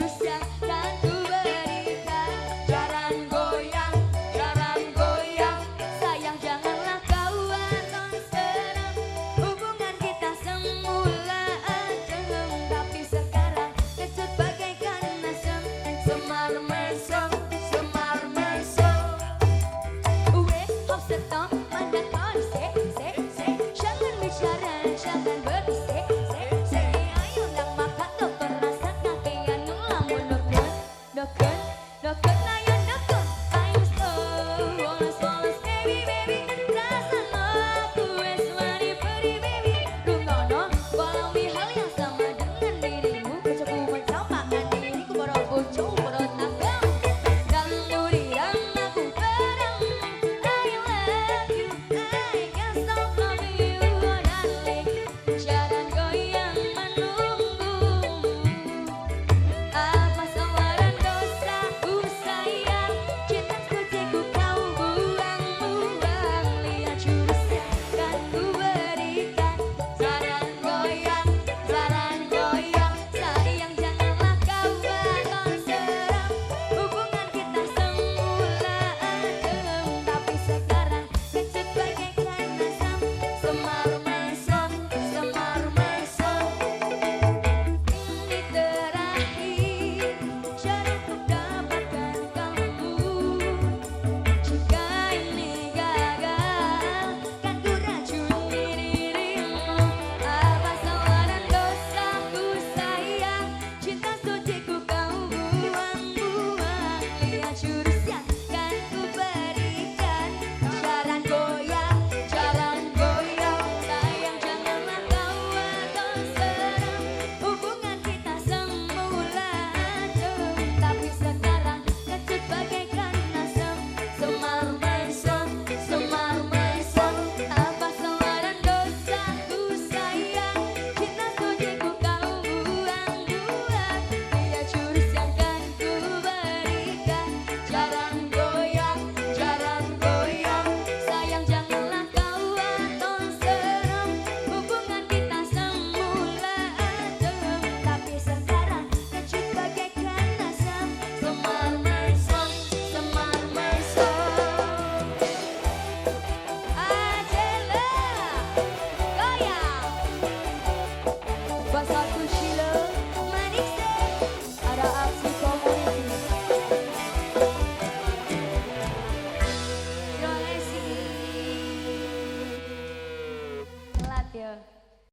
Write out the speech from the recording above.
Mr.